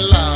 love